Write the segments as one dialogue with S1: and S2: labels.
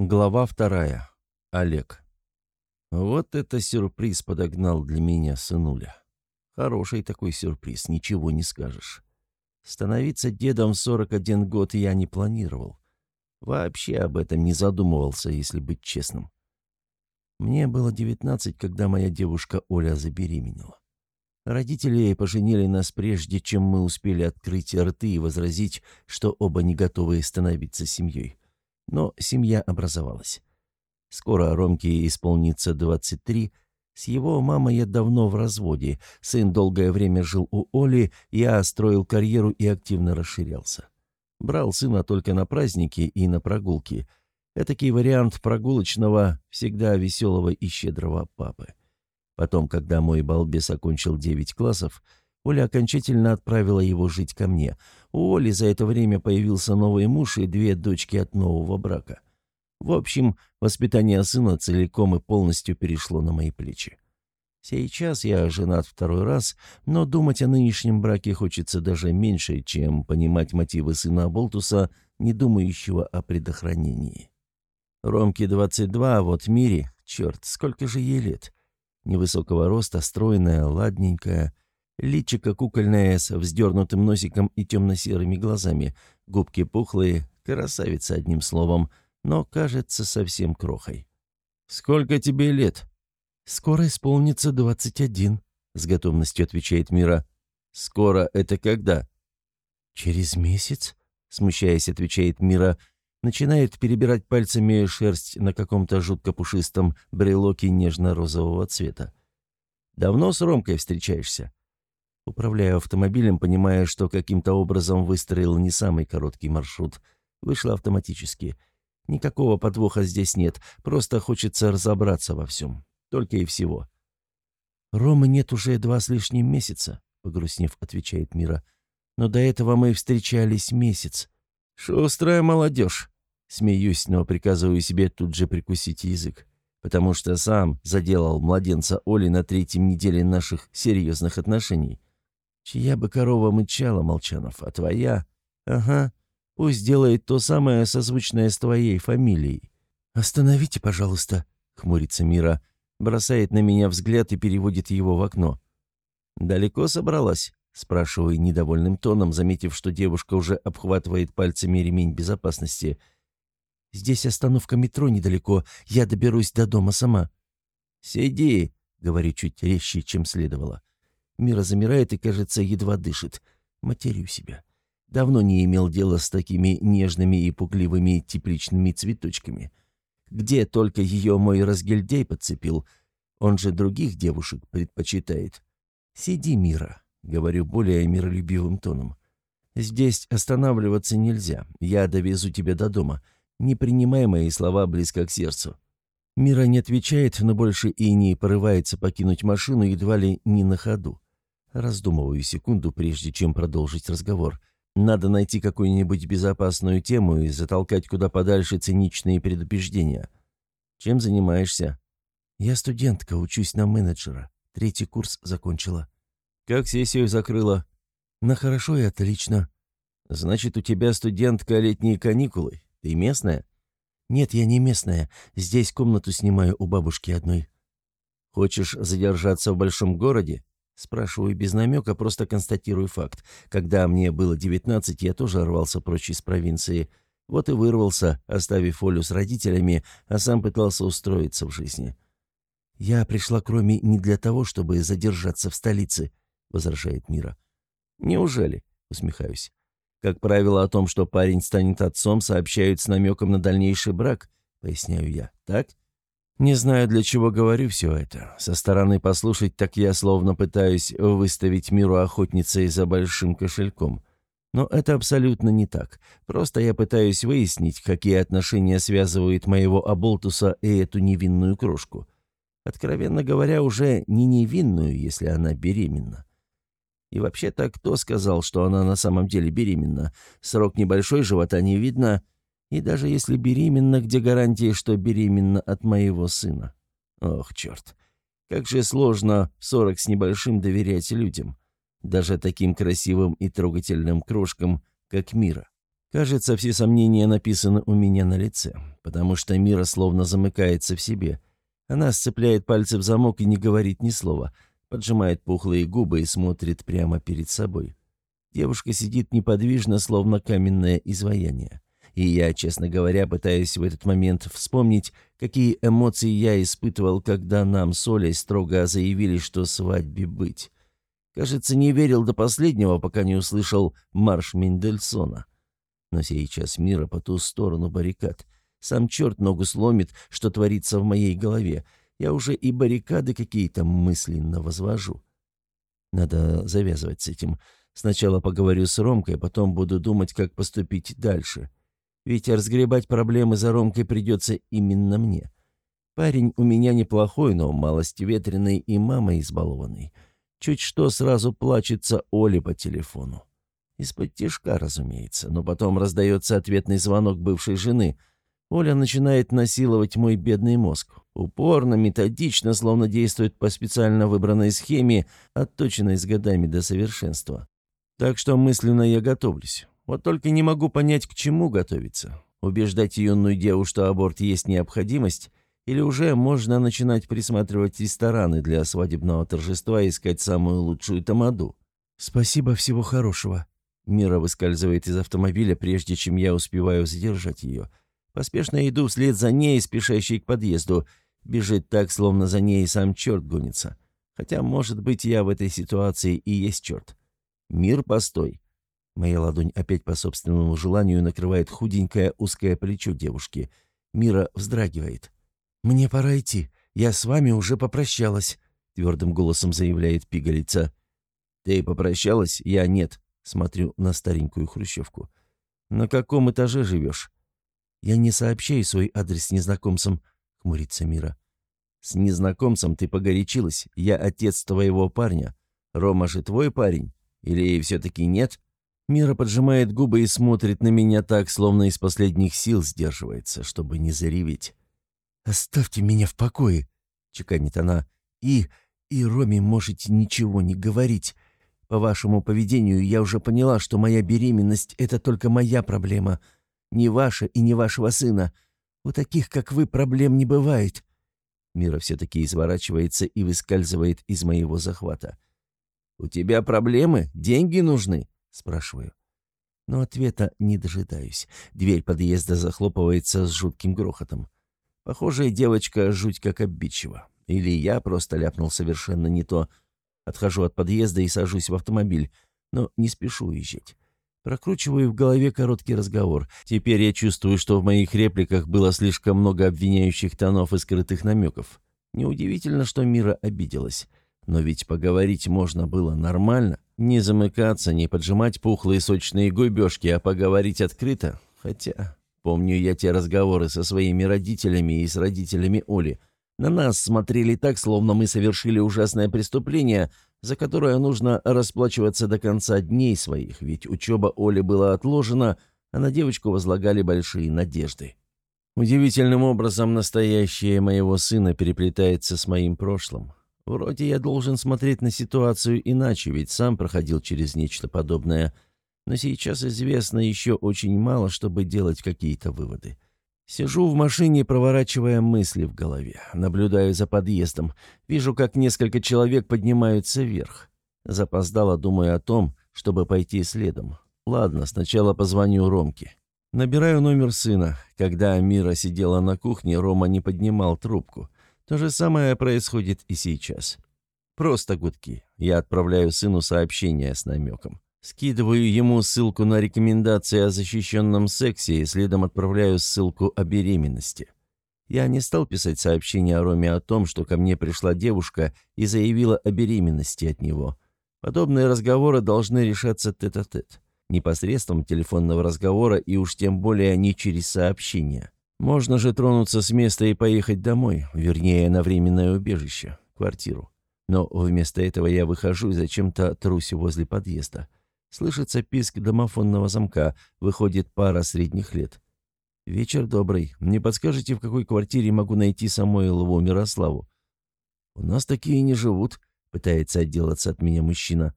S1: Глава вторая. Олег. Вот это сюрприз подогнал для меня сынуля. Хороший такой сюрприз, ничего не скажешь. Становиться дедом в 41 год я не планировал. Вообще об этом не задумывался, если быть честным. Мне было 19, когда моя девушка Оля забеременела. Родители поженили нас прежде, чем мы успели открыть рты и возразить, что оба не готовы становиться семьей. Но семья образовалась. Скоро Ромке исполнится 23. С его мамой я давно в разводе. Сын долгое время жил у Оли, я строил карьеру и активно расширялся. Брал сына только на праздники и на прогулки. Этакий вариант прогулочного, всегда веселого и щедрого папы. Потом, когда мой балбес окончил 9 классов, Оля окончательно отправила его жить ко мне. У Оли за это время появился новый муж и две дочки от нового брака. В общем, воспитание сына целиком и полностью перешло на мои плечи. Сейчас я женат второй раз, но думать о нынешнем браке хочется даже меньше, чем понимать мотивы сына Болтуса, не думающего о предохранении. Ромке 22, а вот Мире, черт, сколько же ей лет? Невысокого роста, стройная, ладненькая — Личико кукольное с вздернутым носиком и темно-серыми глазами, губки пухлые, красавица одним словом, но кажется совсем крохой. «Сколько тебе лет?» «Скоро исполнится двадцать один», — с готовностью отвечает Мира. «Скоро это когда?» «Через месяц», — смущаясь, отвечает Мира, начинает перебирать пальцами шерсть на каком-то жутко пушистом брелоке нежно-розового цвета. «Давно с Ромкой встречаешься?» Управляя автомобилем, понимая, что каким-то образом выстроил не самый короткий маршрут. Вышло автоматически. Никакого подвоха здесь нет, просто хочется разобраться во всем. Только и всего. «Ромы нет уже два с лишним месяца», — погрустнев, отвечает Мира. «Но до этого мы встречались месяц». «Шустрая молодежь», — смеюсь, но приказываю себе тут же прикусить язык потому что сам заделал младенца Оли на третьем неделе наших серьезных отношений. Чья бы корова мычала, Молчанов, а твоя? Ага, пусть делает то самое созвучное с твоей фамилией. Остановите, пожалуйста, хмурится Мира, бросает на меня взгляд и переводит его в окно. Далеко собралась? Спрашиваю недовольным тоном, заметив, что девушка уже обхватывает пальцами ремень безопасности. «Здесь остановка метро недалеко. Я доберусь до дома сама». «Сиди», — говорю чуть резче, чем следовало. Мира замирает и, кажется, едва дышит. Матерю себя. Давно не имел дела с такими нежными и пугливыми тепличными цветочками. Где только ее мой разгильдей подцепил. Он же других девушек предпочитает. «Сиди, Мира», — говорю более миролюбивым тоном. «Здесь останавливаться нельзя. Я довезу тебя до дома. Не принимай мои слова близко к сердцу». Мира не отвечает, но больше и не порывается покинуть машину едва ли не на ходу. Раздумываю секунду, прежде чем продолжить разговор. Надо найти какую-нибудь безопасную тему и затолкать куда подальше циничные предупреждения. Чем занимаешься? Я студентка, учусь на менеджера. Третий курс закончила. Как сессию закрыла? На хорошо и отлично. Значит, у тебя студентка летние каникулы. Ты местная? Нет, я не местная. Здесь комнату снимаю у бабушки одной. Хочешь задержаться в большом городе? Спрашиваю без намека, просто констатирую факт. Когда мне было 19, я тоже рвался прочь из провинции. Вот и вырвался, оставив Олю с родителями, а сам пытался устроиться в жизни. «Я пришла к Роме не для того, чтобы задержаться в столице», — возражает Мира. «Неужели?» — усмехаюсь. «Как правило, о том, что парень станет отцом, сообщают с намеком на дальнейший брак», — поясняю я. «Так?» Не знаю, для чего говорю все это. Со стороны послушать, так я словно пытаюсь выставить миру охотницей за большим кошельком. Но это абсолютно не так. Просто я пытаюсь выяснить, какие отношения связывают моего Аболтуса и эту невинную крошку. Откровенно говоря, уже не невинную, если она беременна. И вообще-то, кто сказал, что она на самом деле беременна? Срок небольшой, живота не видно — и даже если беременна, где гарантии, что беременна от моего сына? Ох, черт. Как же сложно в сорок с небольшим доверять людям. Даже таким красивым и трогательным крошкам, как Мира. Кажется, все сомнения написаны у меня на лице, потому что Мира словно замыкается в себе. Она сцепляет пальцы в замок и не говорит ни слова, поджимает пухлые губы и смотрит прямо перед собой. Девушка сидит неподвижно, словно каменное изваяние. И я, честно говоря, пытаюсь в этот момент вспомнить, какие эмоции я испытывал, когда нам с Олей строго заявили, что свадьбе быть. Кажется, не верил до последнего, пока не услышал марш Мендельсона. Но сейчас мира по ту сторону баррикад. Сам черт ногу сломит, что творится в моей голове. Я уже и баррикады какие-то мысленно возвожу. Надо завязывать с этим. Сначала поговорю с Ромкой, а потом буду думать, как поступить дальше. Ведь разгребать проблемы за Ромкой придется именно мне. Парень у меня неплохой, но малость ветреный и мама избалованный. Чуть что сразу плачется Оле по телефону. Из-под тишка, разумеется, но потом раздается ответный звонок бывшей жены. Оля начинает насиловать мой бедный мозг. Упорно, методично, словно действует по специально выбранной схеме, отточенной с годами до совершенства. Так что мысленно я готовлюсь. Вот только не могу понять, к чему готовиться. Убеждать юную деву, что аборт есть необходимость, или уже можно начинать присматривать рестораны для свадебного торжества и искать самую лучшую тамаду. «Спасибо, всего хорошего», Мира выскальзывает из автомобиля, прежде чем я успеваю задержать ее. Поспешно иду вслед за ней, спешащей к подъезду. Бежит так, словно за ней сам черт гонится. Хотя, может быть, я в этой ситуации и есть черт. Мир, постой. Моя ладонь опять по собственному желанию накрывает худенькое узкое плечо девушки. Мира вздрагивает. «Мне пора идти. Я с вами уже попрощалась», — твердым голосом заявляет пигалица. «Ты попрощалась? Я нет», Смотрю на старенькую хрущевку. «На каком этаже живешь?» «Я не сообщаю свой адрес незнакомцам», — хмурится Мира. «С незнакомцем ты погорячилась. Я отец твоего парня. Рома же твой парень? Или все-таки нет?» Мира поджимает губы и смотрит на меня так, словно из последних сил сдерживается, чтобы не зареветь. «Оставьте меня в покое», — чеканит она. «И... и Роме можете ничего не говорить. По вашему поведению я уже поняла, что моя беременность — это только моя проблема. Не ваша и не вашего сына. У таких, как вы, проблем не бывает». Мира все-таки изворачивается и выскальзывает из моего захвата. «У тебя проблемы? Деньги нужны?» — спрашиваю. Но ответа не дожидаюсь. Дверь подъезда захлопывается с жутким грохотом. Похожая девочка жуть как обидчива. Или я просто ляпнул совершенно не то — Отхожу от подъезда и сажусь в автомобиль, но не спешу уезжать. Прокручиваю в голове короткий разговор. Теперь я чувствую, что в моих репликах было слишком много обвиняющих тонов и скрытых намеков. Неудивительно, что Мира обиделась. Но ведь поговорить можно было нормально. Не замыкаться, не поджимать пухлые сочные губежки, а поговорить открыто. Хотя, помню я те разговоры со своими родителями и с родителями Оли. На нас смотрели так, словно мы совершили ужасное преступление, за которое нужно расплачиваться до конца дней своих, ведь учеба Оли была отложена, а на девочку возлагали большие надежды. Удивительным образом настоящее моего сына переплетается с моим прошлым. Вроде я должен смотреть на ситуацию иначе, ведь сам проходил через нечто подобное, но сейчас известно еще очень мало, чтобы делать какие-то выводы. Сижу в машине, проворачивая мысли в голове. Наблюдаю за подъездом. Вижу, как несколько человек поднимаются вверх. Запоздало думаю о том, чтобы пойти следом. Ладно, сначала позвоню Ромке. Набираю номер сына. Когда Мира сидела на кухне, Рома не поднимал трубку. То же самое происходит и сейчас. Просто гудки. Я отправляю сыну сообщение с намеком. Скидываю ему ссылку на рекомендации о защищенном сексе и следом отправляю ссылку о беременности. Я не стал писать сообщение о Роме о том, что ко мне пришла девушка и заявила о беременности от него. Подобные разговоры должны решаться тет-а-тет, -тет, непосредством телефонного разговора и уж тем более не через сообщение. Можно же тронуться с места и поехать домой, вернее, на временное убежище, квартиру. Но вместо этого я выхожу и зачем-то трусь возле подъезда. Слышится писк домофонного замка. Выходит пара средних лет. «Вечер добрый. Не подскажете, в какой квартире могу найти Самойлову Мирославу?» «У нас такие не живут», — пытается отделаться от меня мужчина.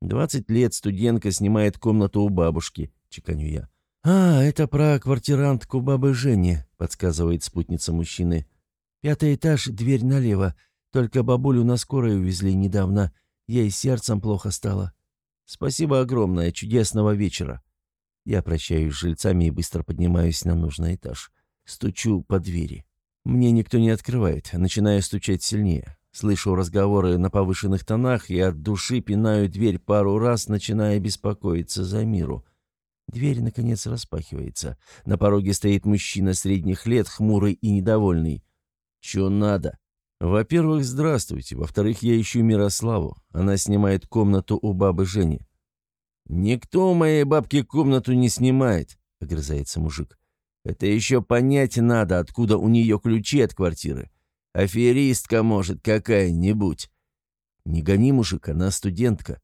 S1: «Двадцать лет студентка снимает комнату у бабушки», — чеканю я. «А, это про квартирантку бабы Жени», — подсказывает спутница мужчины. «Пятый этаж, дверь налево. Только бабулю на скорой увезли недавно. Ей сердцем плохо стало. Спасибо огромное, чудесного вечера». Я прощаюсь с жильцами и быстро поднимаюсь на нужный этаж. Стучу по двери. Мне никто не открывает, начинаю стучать сильнее. Слышу разговоры на повышенных тонах и от души пинаю дверь пару раз, начиная беспокоиться за миру. Дверь, наконец, распахивается. На пороге стоит мужчина средних лет, хмурый и недовольный. «Чё надо?» «Во-первых, здравствуйте. Во-вторых, я ищу Мирославу. Она снимает комнату у бабы Жени». «Никто у моей бабки комнату не снимает», — огрызается мужик. «Это еще понять надо, откуда у нее ключи от квартиры. Аферистка, может, какая-нибудь». «Не гони, мужик, она студентка».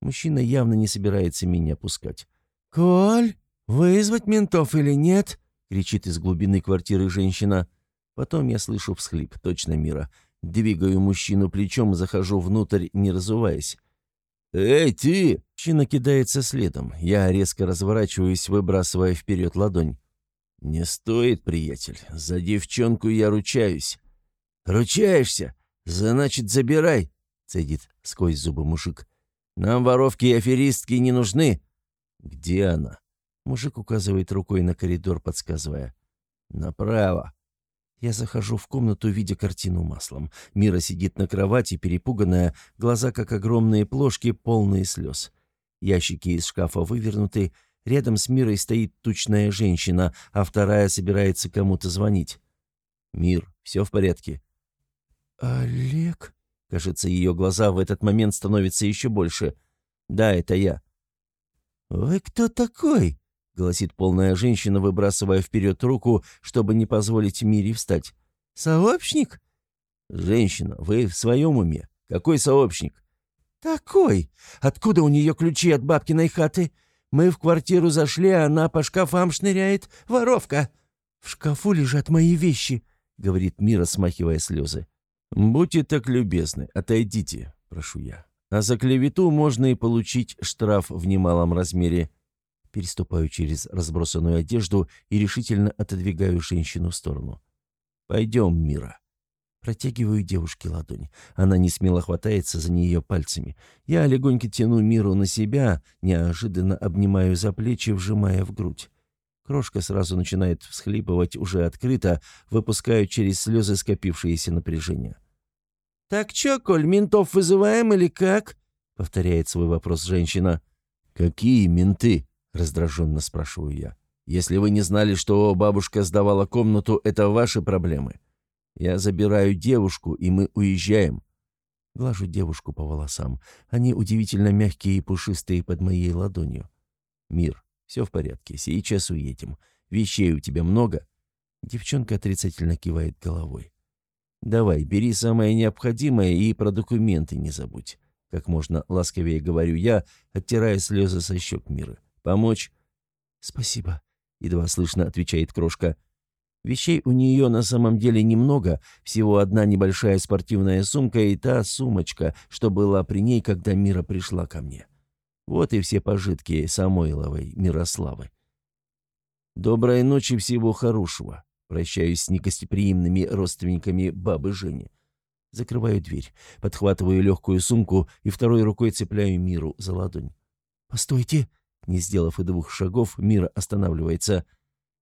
S1: Мужчина явно не собирается меня пускать. «Коль, вызвать ментов или нет?» — кричит из глубины квартиры женщина. Потом я слышу всхлип, точно мира. Двигаю мужчину плечом, захожу внутрь, не разуваясь. «Эй, ты!» — мужчина кидается следом. Я резко разворачиваюсь, выбрасывая вперед ладонь. «Не стоит, приятель. За девчонку я ручаюсь». «Ручаешься? Значит, забирай!» — цедит сквозь зубы мужик. «Нам воровки и аферистки не нужны. «Где она?» Мужик указывает рукой на коридор, подсказывая. «Направо». Я захожу в комнату, видя картину маслом. Мира сидит на кровати, перепуганная, глаза как огромные плошки, полные слез. Ящики из шкафа вывернуты, рядом с Мирой стоит тучная женщина, а вторая собирается кому-то звонить. «Мир, все в порядке?» «Олег?» Кажется, ее глаза в этот момент становятся еще больше. «Да, это я». «Вы кто такой?» — гласит полная женщина, выбрасывая вперед руку, чтобы не позволить Мире встать. «Сообщник?» «Женщина, вы в своем уме? Какой сообщник?» «Такой! Откуда у нее ключи от бабкиной хаты? Мы в квартиру зашли, а она по шкафам шныряет. Воровка!» «В шкафу лежат мои вещи», — говорит Мира, смахивая слезы. «Будьте так любезны, отойдите», — прошу я. А за клевету можно и получить штраф в немалом размере. Переступаю через разбросанную одежду и решительно отодвигаю женщину в сторону. «Пойдем, Мира». Протягиваю девушке ладонь. Она не смело хватается за нее пальцами. Я легонько тяну Миру на себя, неожиданно обнимаю за плечи, вжимая в грудь. Крошка сразу начинает всхлипывать уже открыто, выпуская через слезы скопившееся напряжение. «Так чё, Коль, ментов вызываем или как?» — повторяет свой вопрос женщина. «Какие менты?» — раздраженно спрашиваю я. «Если вы не знали, что бабушка сдавала комнату, это ваши проблемы. Я забираю девушку, и мы уезжаем». Глажу девушку по волосам. Они удивительно мягкие и пушистые под моей ладонью. «Мир, все в порядке, сейчас уедем. Вещей у тебя много?» Девчонка отрицательно кивает головой. Давай, бери самое необходимое и про документы не забудь. Как можно ласковее говорю я, оттирая слезы со щек мира. Помочь? Спасибо, едва слышно отвечает крошка. Вещей у нее на самом деле немного, всего одна небольшая спортивная сумка и та сумочка, что была при ней, когда Мира пришла ко мне. Вот и все пожитки Самойловой Мирославы. Доброй ночи, всего хорошего. Прощаюсь с негостеприимными родственниками бабы Жени. Закрываю дверь, подхватываю легкую сумку и второй рукой цепляю Миру за ладонь. «Постойте!» Не сделав и двух шагов, Мира останавливается.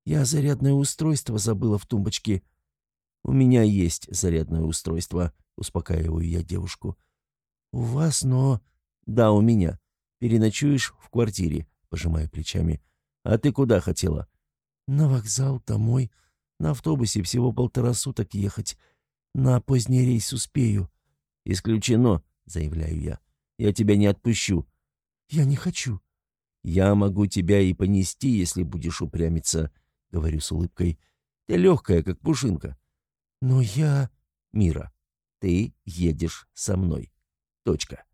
S1: «Я зарядное устройство забыла в тумбочке». «У меня есть зарядное устройство», — успокаиваю я девушку. «У вас, но...» «Да, у меня. Переночуешь в квартире», — пожимаю плечами. «А ты куда хотела?» «На вокзал, домой. На автобусе всего полтора суток ехать. На поздний рейс успею». «Исключено», — заявляю я. «Я тебя не отпущу». «Я не хочу». «Я могу тебя и понести, если будешь упрямиться», — говорю с улыбкой. «Ты легкая, как пушинка». «Но я...» «Мира, ты едешь со мной. Точка».